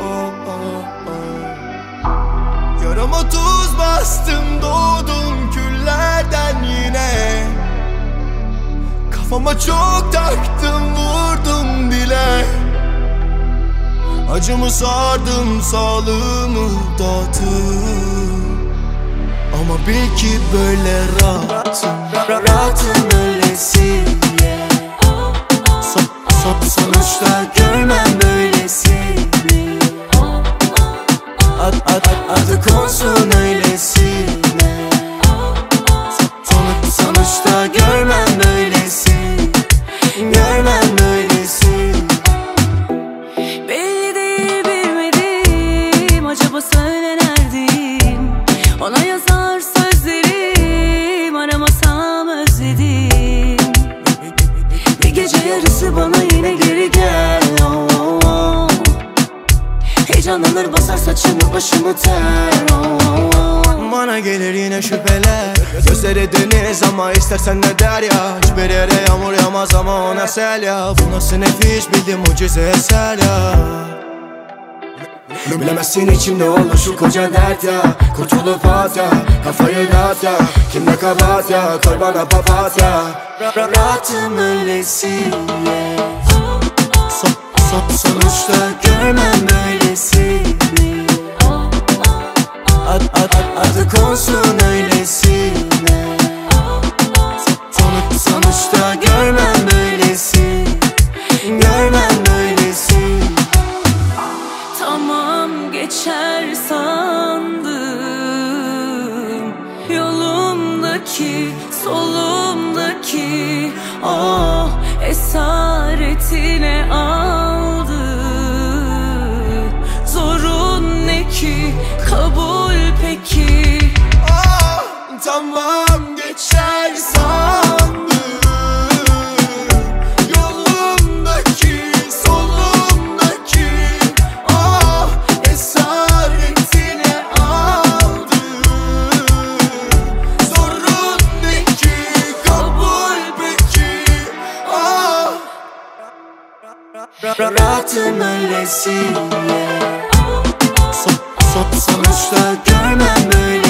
oh. Yarama tuz bastım doğdum küllerden yine Kafama çok taktım vurdum bile Acımı sardım sağlığımı dağıttım Ama bil ki böyle rahatım Rahatım öylesin yeah. Son, son, sonuçta görmem Heyecanlanır basar saçımı başımı ter. Oh. Bana gelir yine şüpheler. Gözleri deniz ama istersen ne der ya Hiçbir yere yağmur yağmaz ama ona sel ya. Bu nasıl nefis bildim mucize eser ya. Bilemezsin içimde olur şu koca dert ya. Kurtulup at ya Kafayı dağıt ya. Kimde kabahat ya Koy bana papatya Rahatım öylesin yeah. Son, son, sonuçta görmem böylesini adı konsun öylesine Sonuç, sonuçta görmem böylesi. Görmem böylesi. Tamam geçer sandım. Yolumdaki, solumdaki Oh esaretine aldı Tamam geçer sandım. Yolumdaki, solumdaki Ah esaretine aldı Zorun ne ki, kabul peki? Ah. Rahatım öylesin yeah. Son, son, sonuçta görmem böylesi